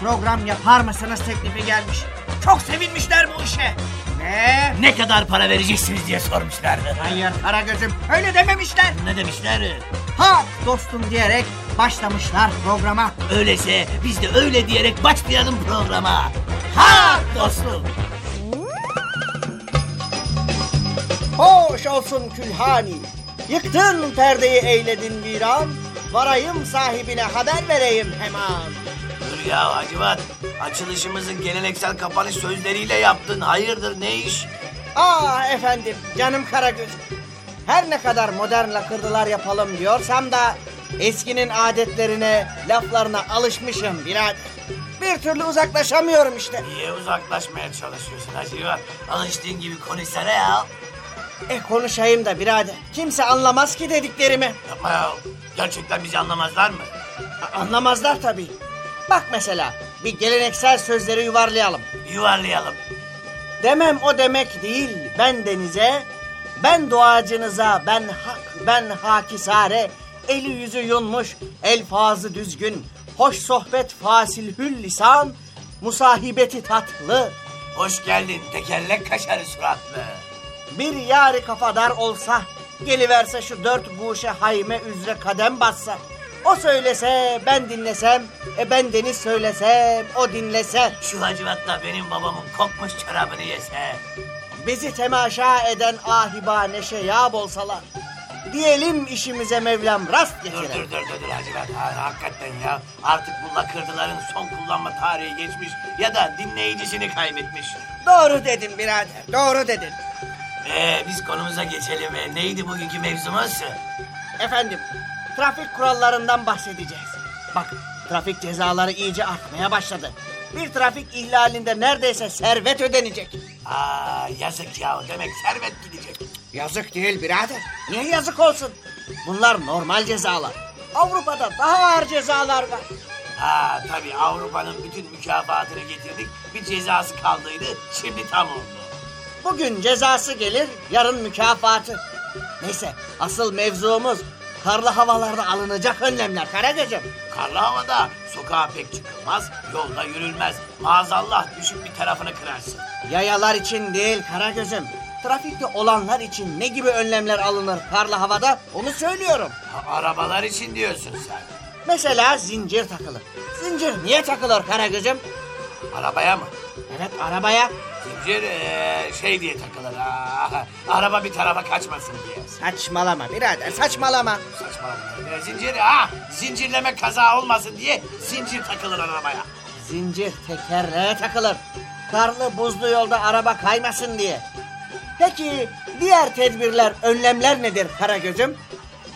program yapar mısınız teklifi gelmiş. Çok sevinmişler bu işe. Ve Ne kadar para vereceksiniz diye sormuşlardı. hayır Karagöz'üm öyle dememişler. Ne demişler? Ha dostum diyerek başlamışlar programa. Öyleyse biz de öyle diyerek başlayalım programa. Ha dostum. Hoş olsun külhani. Yıktın perdeyi eyledin viran. Varayım sahibine haber vereyim hemen. Dur ya Hacivat. Açılışımızın geleneksel kapanış sözleriyle yaptın. Hayırdır ne iş? Ah efendim canım Karagöz. Her ne kadar modern lakırdılar yapalım diyorsam da eskinin adetlerine, laflarına alışmışım birader. Bir türlü uzaklaşamıyorum işte. Niye uzaklaşmaya çalışıyorsun Hacivat? Alıştığın gibi konuşsana ya. E konuşayım da birader. Kimse anlamaz ki dediklerimi. Yapma ya. Gerçekten bizi anlamazlar mı? A- Anlamazlar tabii. Bak mesela bir geleneksel sözleri yuvarlayalım. Yuvarlayalım. Demem o demek değil ben denize, ben doğacınıza, ben hak, ben hakisare, eli yüzü yunmuş, elfazı düzgün, hoş sohbet fasilhül lisan, musahibeti tatlı, Hoş geldin tekerlek kaşarı suratlı. bir yari kafadar olsa, geliverse şu dört buşe hayme üzere kadem bassa, o söylese, ben dinlesem, e ben deniz söylesem, o dinlese, Şu Hacivat'la benim babamın kokmuş çorabını yese. Bizi temaşa eden ahiba neşe yâb olsalar. Diyelim işimize Mevlam rast Dur getiren. dur dur dur dur Hacivat. Ha, hakikaten ya. Artık bu lakırdıların son kullanma tarihi geçmiş ya da dinleyicisini kaybetmiş. Doğru dedin birader, doğru dedin. Ee, biz konumuza geçelim. Ee, neydi bugünkü mevzumuz? Efendim, trafik kurallarından bahsedeceğiz. Bak, trafik cezaları iyice artmaya başladı. Bir trafik ihlalinde neredeyse servet ödenecek. Aa, yazık ya. Demek servet gidecek. Yazık değil birader. Niye yazık olsun? Bunlar normal cezalar. Avrupa'da daha ağır cezalar var. Ha tabii Avrupa'nın bütün mükafatını getirdik. Bir cezası kaldıydı. Şimdi tam oldu. Bugün cezası gelir, yarın mükafatı. Neyse, asıl mevzumuz karlı havalarda alınacak önlemler Karagöz'üm. Karlı havada sokağa pek çıkılmaz, yolda yürülmez. Maazallah düşüp bir tarafını kırarsın. Yayalar için değil Karagöz'üm. Trafikte olanlar için ne gibi önlemler alınır karlı havada onu söylüyorum. Ha, arabalar için diyorsun sen. Mesela zincir takılır. Zincir niye takılır Karagöz'üm? Arabaya mı? Evet arabaya. Zincir ee, şey diye takılır. ha, araba bir tarafa kaçmasın diye. Saçmalama birader saçmalama. Saçmalama. Zincir ha zincirleme kaza olmasın diye zincir takılır arabaya. Zincir tekerleğe takılır. Karlı buzlu yolda araba kaymasın diye. Peki diğer tedbirler, önlemler nedir Karagöz'üm?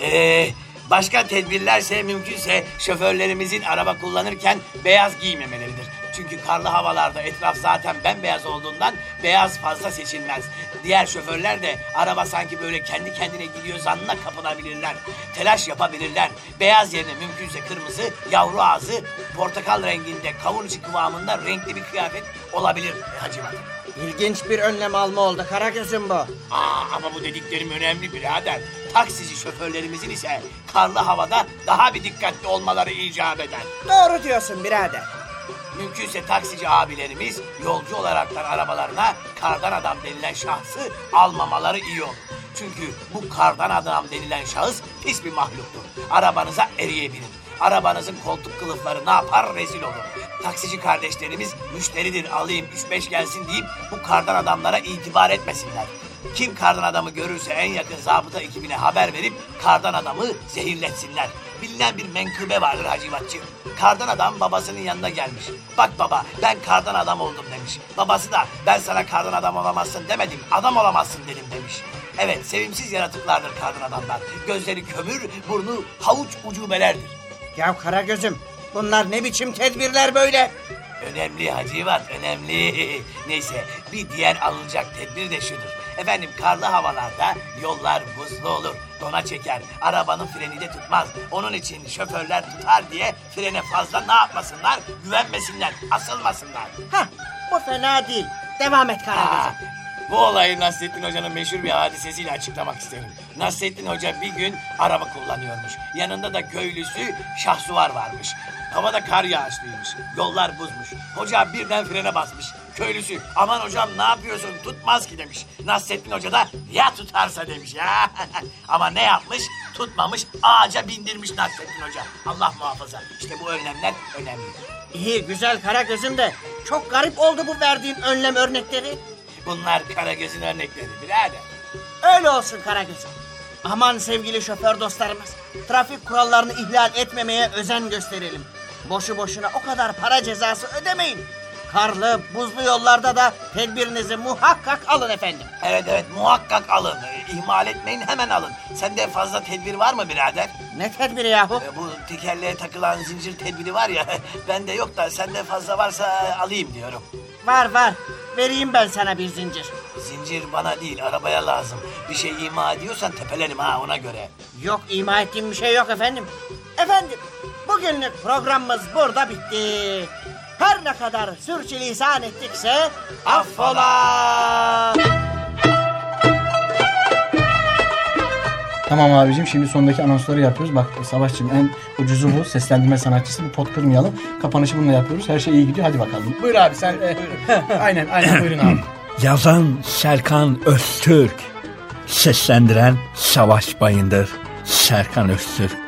Ee, başka tedbirlerse mümkünse şoförlerimizin araba kullanırken beyaz giymemeleridir. Çünkü karlı havalarda etraf zaten bembeyaz olduğundan beyaz fazla seçilmez. Diğer şoförler de araba sanki böyle kendi kendine gidiyor zannına kapılabilirler. Telaş yapabilirler. Beyaz yerine mümkünse kırmızı, yavru ağzı, portakal renginde, kavun içi kıvamında renkli bir kıyafet olabilir Hacivat. İlginç bir önlem alma oldu Karagöz'üm bu. Aa, ama bu dediklerim önemli birader. Taksici şoförlerimizin ise karlı havada daha bir dikkatli olmaları icap eder. Doğru diyorsun birader. Mümkünse taksici abilerimiz yolcu olaraktan arabalarına kardan adam denilen şahsı almamaları iyi olur. Çünkü bu kardan adam denilen şahıs pis bir mahluktur. Arabanıza eriyebilir. Arabanızın koltuk kılıfları ne yapar rezil olur. Taksici kardeşlerimiz müşteridir alayım 3-5 gelsin deyip bu kardan adamlara itibar etmesinler. Kim kardan adamı görürse en yakın zabıta ekibine haber verip kardan adamı zehirletsinler. Bilinen bir menkıbe vardır Hacivatçı. Kardan adam babasının yanına gelmiş. Bak baba ben kardan adam oldum demiş. Babası da ben sana kardan adam olamazsın demedim adam olamazsın dedim demiş. Evet sevimsiz yaratıklardır kardan adamlar. Gözleri kömür, burnu havuç ucubelerdir. Ya Karagöz'üm bunlar ne biçim tedbirler böyle? Önemli Hacivat, önemli. Neyse, bir diğer alınacak tedbir de şudur. Efendim karlı havalarda yollar buzlu olur, dona çeker, arabanın freni de tutmaz. Onun için şoförler tutar diye frene fazla ne yapmasınlar, güvenmesinler, asılmasınlar. Hah bu fena değil. Devam et Karagöz'üm. bu olayı Nasrettin Hoca'nın meşhur bir hadisesiyle açıklamak isterim. Nasrettin Hoca bir gün araba kullanıyormuş. Yanında da köylüsü Şahsuvar varmış. Havada kar yağışlıymış. Yollar buzmuş. Hoca birden frene basmış. Köylüsü aman hocam ne yapıyorsun tutmaz ki demiş. Nasrettin Hoca da ya tutarsa demiş ya. Ama ne yapmış? Tutmamış ağaca bindirmiş Nasrettin Hoca. Allah muhafaza. İşte bu önlemler önemli. İyi güzel Karagöz'üm de çok garip oldu bu verdiğin önlem örnekleri. Bunlar Karagöz'ün örnekleri birader. Öyle olsun Karagöz'üm. Aman sevgili şoför dostlarımız. Trafik kurallarını ihlal etmemeye özen gösterelim. Boşu boşuna o kadar para cezası ödemeyin. Karlı, buzlu yollarda da tedbirinizi muhakkak alın efendim. Evet evet muhakkak alın. İhmal etmeyin hemen alın. Sende fazla tedbir var mı birader? Ne tedbiri yahu? Ee, Bu tekerleğe takılan zincir tedbiri var ya. Bende yok da sende fazla varsa alayım diyorum. Var var. Vereyim ben sana bir zincir. Zincir bana değil arabaya lazım. Bir şey ima ediyorsan tepelerim ha ona göre. Yok ima ettiğim bir şey yok efendim. Efendim bugünlük programımız burada bitti. Her ne kadar sürçülisan ettikse affola. Tamam abicim şimdi sondaki anonsları yapıyoruz. Bak Savaşçım en ucuzu bu. Seslendirme sanatçısı. Bir pot kırmayalım. Kapanışı bununla yapıyoruz. Her şey iyi gidiyor. Hadi bakalım. Buyur abi sen. e, aynen aynen buyurun abi. Yazan Serkan Öztürk. Seslendiren Savaş Bayındır. Serkan Öztürk.